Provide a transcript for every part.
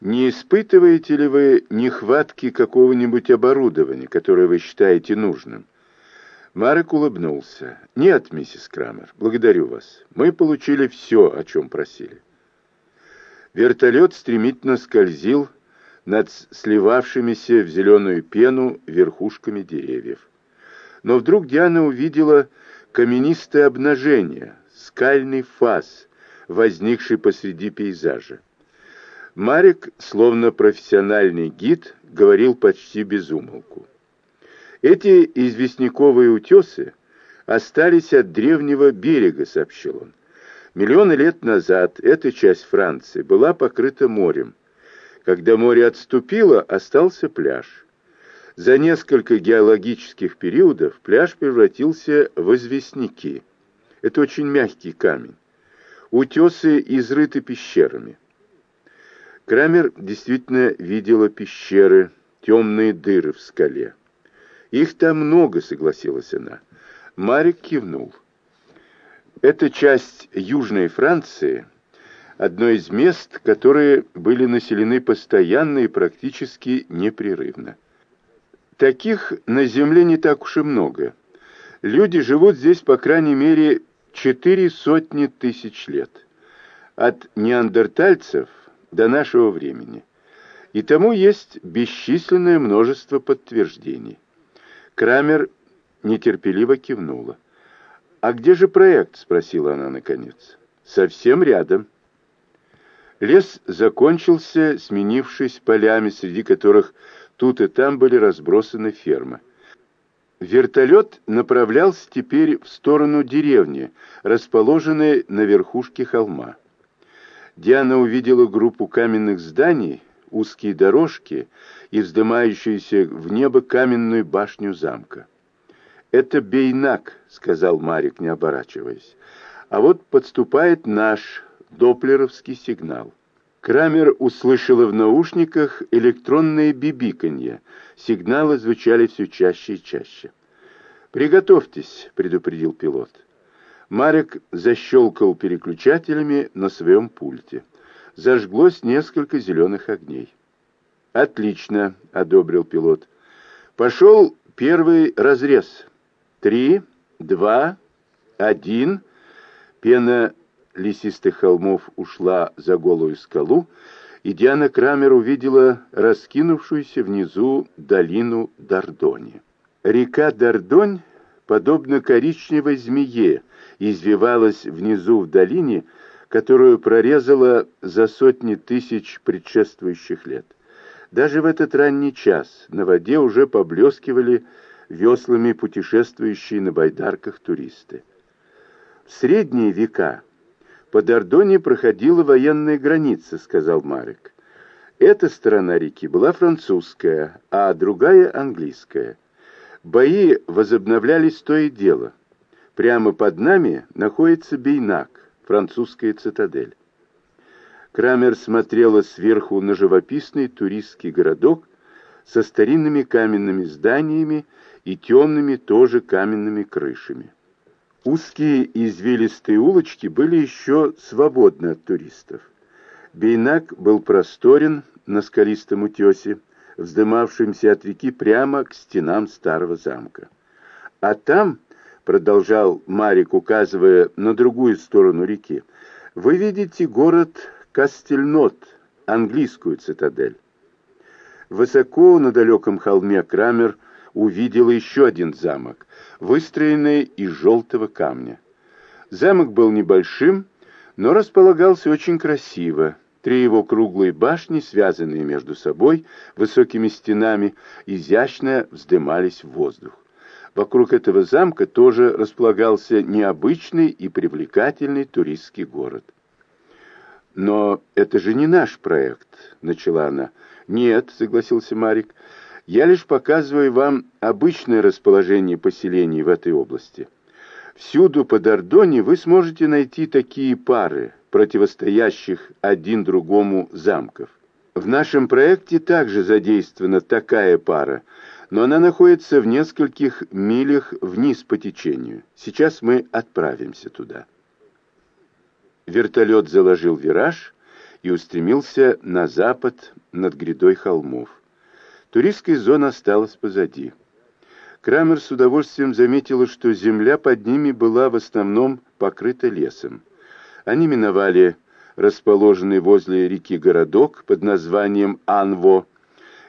Не испытываете ли вы нехватки какого-нибудь оборудования, которое вы считаете нужным? Марек улыбнулся. «Нет, миссис Крамер, благодарю вас. Мы получили все, о чем просили». Вертолет стремительно скользил над сливавшимися в зеленую пену верхушками деревьев. Но вдруг Диана увидела каменистое обнажение, скальный фас, возникший посреди пейзажа. Марик, словно профессиональный гид, говорил почти без умолку. Эти известняковые утесы остались от древнего берега, сообщил он. Миллионы лет назад эта часть Франции была покрыта морем. Когда море отступило, остался пляж. За несколько геологических периодов пляж превратился в известняки. Это очень мягкий камень. Утесы изрыты пещерами. Крамер действительно видела пещеры, темные дыры в скале. «Их там много», — согласилась она. Марик кивнул. «Это часть Южной Франции, одно из мест, которые были населены постоянно и практически непрерывно. Таких на Земле не так уж и много. Люди живут здесь, по крайней мере, четыре сотни тысяч лет. От неандертальцев до нашего времени. И тому есть бесчисленное множество подтверждений. Крамер нетерпеливо кивнула. «А где же проект?» — спросила она наконец. «Совсем рядом». Лес закончился, сменившись полями, среди которых тут и там были разбросаны фермы. Вертолет направлялся теперь в сторону деревни, расположенной на верхушке холма. Диана увидела группу каменных зданий, узкие дорожки и вздымающуюся в небо каменную башню замка. «Это Бейнак», — сказал Марик, не оборачиваясь. «А вот подступает наш доплеровский сигнал». Крамер услышала в наушниках электронное бибиканье. Сигналы звучали все чаще и чаще. «Приготовьтесь», — предупредил пилот. Марик защелкал переключателями на своем пульте зажглось несколько зеленых огней. «Отлично», — одобрил пилот. «Пошел первый разрез. Три, два, один». Пена лесистых холмов ушла за голую скалу, и Диана Крамер увидела раскинувшуюся внизу долину Дордони. Река Дордонь, подобно коричневой змее, извивалась внизу в долине, которую прорезала за сотни тысяч предшествующих лет. Даже в этот ранний час на воде уже поблескивали веслами путешествующие на байдарках туристы. В средние века по Дордоне проходила военная граница, сказал Марек. Эта сторона реки была французская, а другая английская. Бои возобновлялись то и дело. Прямо под нами находится Бейнак, французская цитадель. Крамер смотрела сверху на живописный туристский городок со старинными каменными зданиями и темными тоже каменными крышами. Узкие извилистые улочки были еще свободны от туристов. Бейнак был просторен на скалистом утесе, вздымавшемся от реки прямо к стенам старого замка. А там продолжал Марик, указывая на другую сторону реки, вы видите город Кастельнот, английскую цитадель. Высоко на далеком холме Крамер увидел еще один замок, выстроенный из желтого камня. Замок был небольшим, но располагался очень красиво. Три его круглые башни, связанные между собой высокими стенами, изящно вздымались в воздух. Вокруг этого замка тоже располагался необычный и привлекательный туристский город. «Но это же не наш проект», — начала она. «Нет», — согласился Марик, — «я лишь показываю вам обычное расположение поселений в этой области. Всюду по Дордоне вы сможете найти такие пары, противостоящих один другому замков. В нашем проекте также задействована такая пара — но она находится в нескольких милях вниз по течению. Сейчас мы отправимся туда. Вертолет заложил вираж и устремился на запад над грядой холмов. Туристская зона осталась позади. Крамер с удовольствием заметила, что земля под ними была в основном покрыта лесом. Они миновали расположенный возле реки городок под названием Анво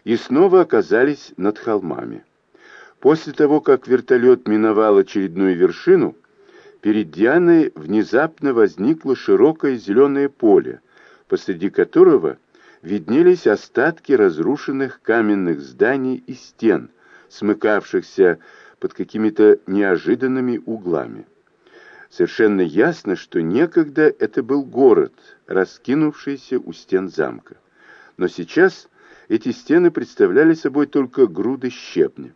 и снова оказались над холмами. После того, как вертолет миновал очередную вершину, перед Дианой внезапно возникло широкое зеленое поле, посреди которого виднелись остатки разрушенных каменных зданий и стен, смыкавшихся под какими-то неожиданными углами. Совершенно ясно, что некогда это был город, раскинувшийся у стен замка. Но сейчас эти стены представляли собой только груды щебня.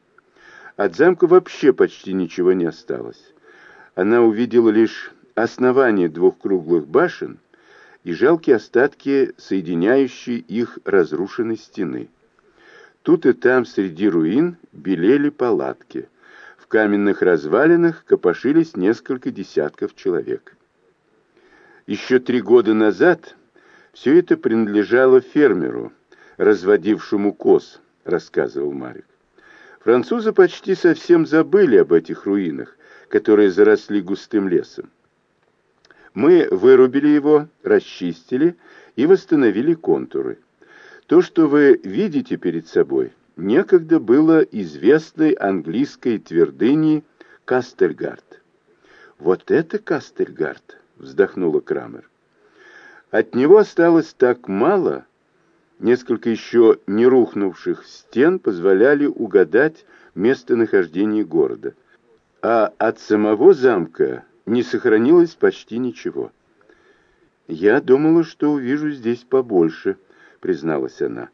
От замка вообще почти ничего не осталось. Она увидела лишь основание двух круглых башен и жалкие остатки, соединяющие их разрушенной стены. Тут и там среди руин белели палатки. В каменных развалинах копошились несколько десятков человек. Еще три года назад все это принадлежало фермеру, разводившему коз, рассказывал Марик. Французы почти совсем забыли об этих руинах, которые заросли густым лесом. Мы вырубили его, расчистили и восстановили контуры. То, что вы видите перед собой, некогда было известной английской твердыней Кастельгард. «Вот это Кастельгард!» — вздохнула Крамер. От него осталось так мало, Несколько еще не рухнувших стен позволяли угадать местонахождение города. А от самого замка не сохранилось почти ничего. «Я думала, что увижу здесь побольше», — призналась она.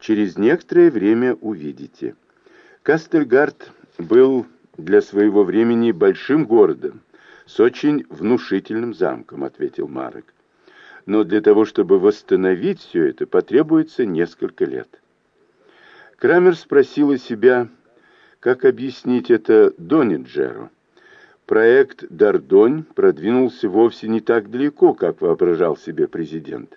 «Через некоторое время увидите». Кастельгард был для своего времени большим городом, с очень внушительным замком, ответил Марек но для того, чтобы восстановить все это, потребуется несколько лет. Крамер спросила себя, как объяснить это Донниджеру. Проект «Дардонь» продвинулся вовсе не так далеко, как воображал себе президент.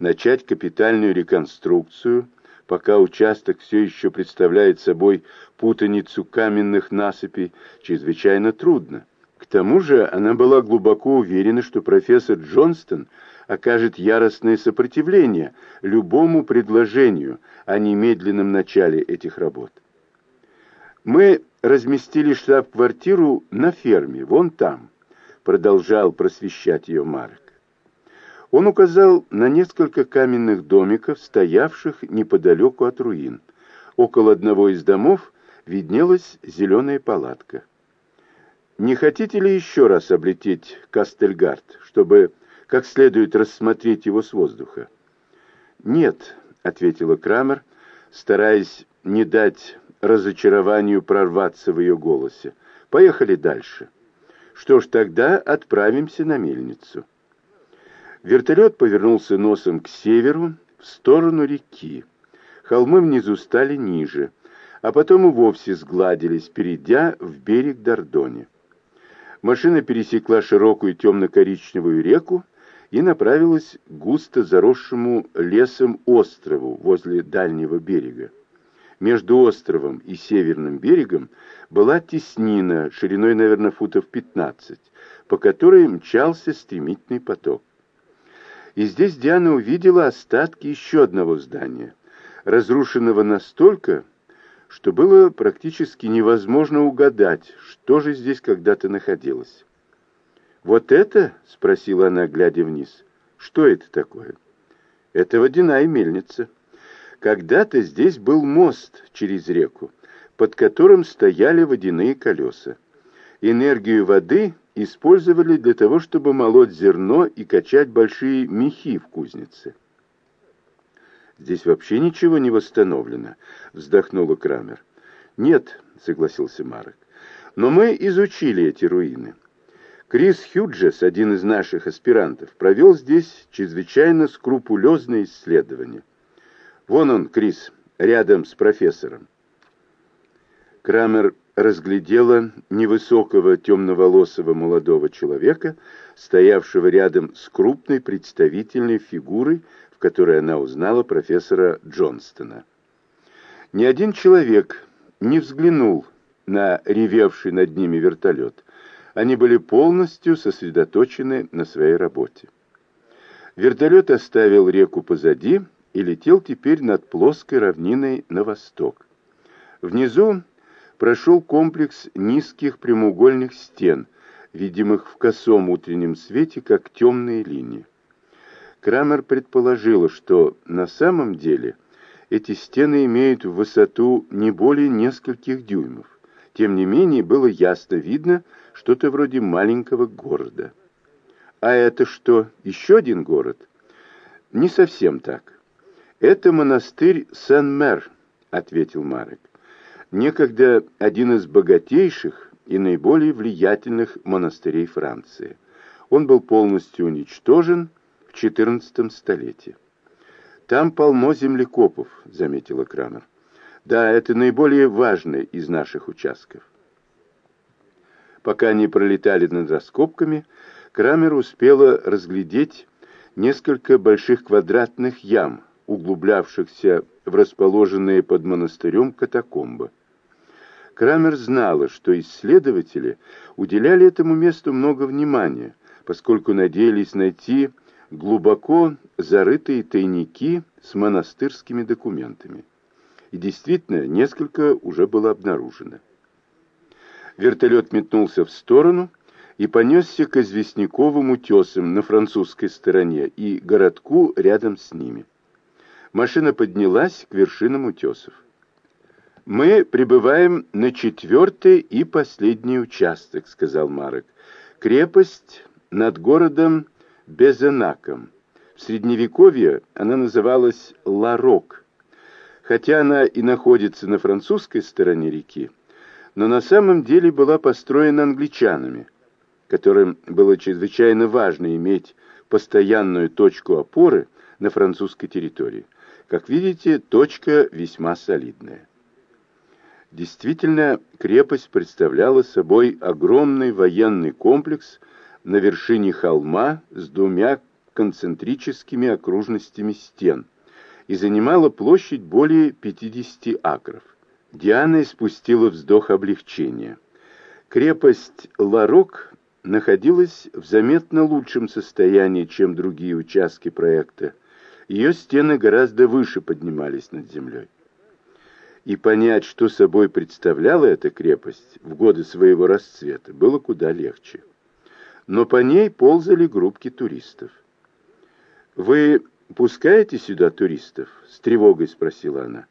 Начать капитальную реконструкцию, пока участок все еще представляет собой путаницу каменных насыпей, чрезвычайно трудно. К тому же она была глубоко уверена, что профессор Джонстон – окажет яростное сопротивление любому предложению о немедленном начале этих работ. Мы разместили штаб-квартиру на ферме, вон там, продолжал просвещать ее Марк. Он указал на несколько каменных домиков, стоявших неподалеку от руин. Около одного из домов виднелась зеленая палатка. «Не хотите ли еще раз облететь Кастельгард, чтобы как следует рассмотреть его с воздуха. «Нет», — ответила Крамер, стараясь не дать разочарованию прорваться в ее голосе. «Поехали дальше. Что ж, тогда отправимся на мельницу». Вертолет повернулся носом к северу, в сторону реки. Холмы внизу стали ниже, а потом и вовсе сгладились, перейдя в берег Дордони. Машина пересекла широкую темно-коричневую реку и направилась к густо заросшему лесом острову возле дальнего берега. Между островом и северным берегом была теснина шириной, наверное, футов 15, по которой мчался стремительный поток. И здесь Диана увидела остатки еще одного здания, разрушенного настолько, что было практически невозможно угадать, что же здесь когда-то находилось. «Вот это?» — спросила она, глядя вниз. «Что это такое?» «Это водяная мельница. Когда-то здесь был мост через реку, под которым стояли водяные колеса. Энергию воды использовали для того, чтобы молоть зерно и качать большие мехи в кузнице. «Здесь вообще ничего не восстановлено», — вздохнула Крамер. «Нет», — согласился Марок, — «но мы изучили эти руины. Крис Хьюджес, один из наших аспирантов, провел здесь чрезвычайно скрупулезное исследование. Вон он, Крис, рядом с профессором. Крамер разглядела невысокого темноволосого молодого человека стоявшего рядом с крупной представительной фигурой, в которой она узнала профессора Джонстона. Ни один человек не взглянул на ревевший над ними вертолет. Они были полностью сосредоточены на своей работе. Вертолет оставил реку позади и летел теперь над плоской равниной на восток. Внизу прошел комплекс низких прямоугольных стен, видимых в косом утреннем свете, как темные линии. Крамер предположила, что на самом деле эти стены имеют высоту не более нескольких дюймов. Тем не менее, было ясно видно что-то вроде маленького города. А это что, еще один город? Не совсем так. Это монастырь Сен-Мер, ответил Марек. Некогда один из богатейших и наиболее влиятельных монастырей Франции. Он был полностью уничтожен в XIV столетии. «Там полно землекопов», — заметила Крамер. Да, это наиболее важный из наших участков. Пока они пролетали над раскопками, Крамер успела разглядеть несколько больших квадратных ям, углублявшихся в расположенные под монастырем катакомбы. Крамер знала, что исследователи уделяли этому месту много внимания, поскольку надеялись найти глубоко зарытые тайники с монастырскими документами и действительно несколько уже было обнаружено. Вертолет метнулся в сторону и понесся к известняковым утесам на французской стороне и городку рядом с ними. Машина поднялась к вершинам утесов. «Мы прибываем на четвертый и последний участок», — сказал Марек. «Крепость над городом Безенаком. В Средневековье она называлась Ларок, Хотя она и находится на французской стороне реки, но на самом деле была построена англичанами, которым было чрезвычайно важно иметь постоянную точку опоры на французской территории. Как видите, точка весьма солидная. Действительно, крепость представляла собой огромный военный комплекс на вершине холма с двумя концентрическими окружностями стен – и занимала площадь более 50 акров. Диана испустила вздох облегчения. Крепость Ларок находилась в заметно лучшем состоянии, чем другие участки проекта. Ее стены гораздо выше поднимались над землей. И понять, что собой представляла эта крепость в годы своего расцвета, было куда легче. Но по ней ползали группки туристов. «Вы пускаете сюда туристов?» — с тревогой спросила она.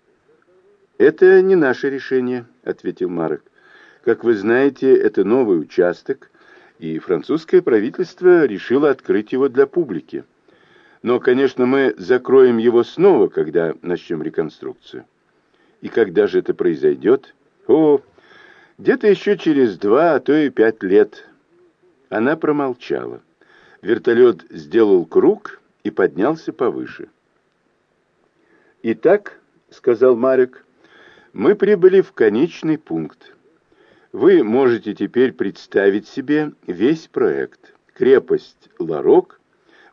«Это не наше решение», — ответил Марок. «Как вы знаете, это новый участок, и французское правительство решило открыть его для публики. Но, конечно, мы закроем его снова, когда начнем реконструкцию. И когда же это произойдет? О, где-то еще через два, а то и пять лет». Она промолчала. Вертолет сделал круг и поднялся повыше. «Итак», — сказал Марек, — «мы прибыли в конечный пункт. Вы можете теперь представить себе весь проект. Крепость Ларок,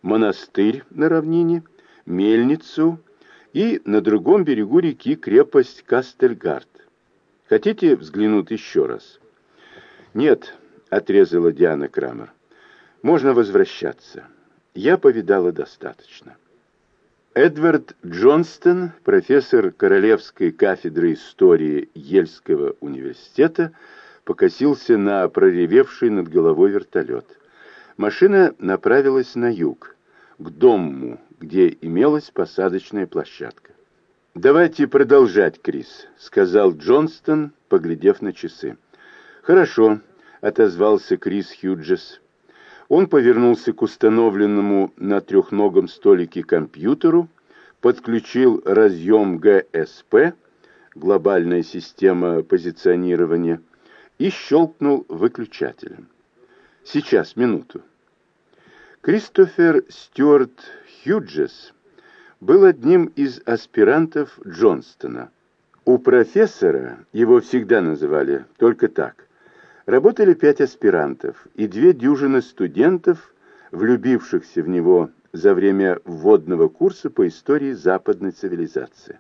монастырь на равнине, мельницу и на другом берегу реки крепость Кастельгард. Хотите взглянуть еще раз?» «Нет», — отрезала Диана Крамер, — «можно возвращаться» я повидала достаточно. Эдвард Джонстон, профессор Королевской кафедры истории Ельского университета, покосился на проревевший над головой вертолет. Машина направилась на юг, к дому, где имелась посадочная площадка. «Давайте продолжать, Крис», — сказал Джонстон, поглядев на часы. «Хорошо», — отозвался Крис Хьюджес. Он повернулся к установленному на трехногом столике компьютеру, подключил разъем ГСП, глобальная система позиционирования, и щелкнул выключателем. Сейчас, минуту. Кристофер Стюарт Хьюджес был одним из аспирантов Джонстона. У профессора его всегда называли только так работали пять аспирантов и две дюжины студентов влюбившихся в него за время вводного курса по истории западной цивилизации.